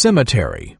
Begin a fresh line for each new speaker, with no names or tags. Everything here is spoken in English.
Cemetery.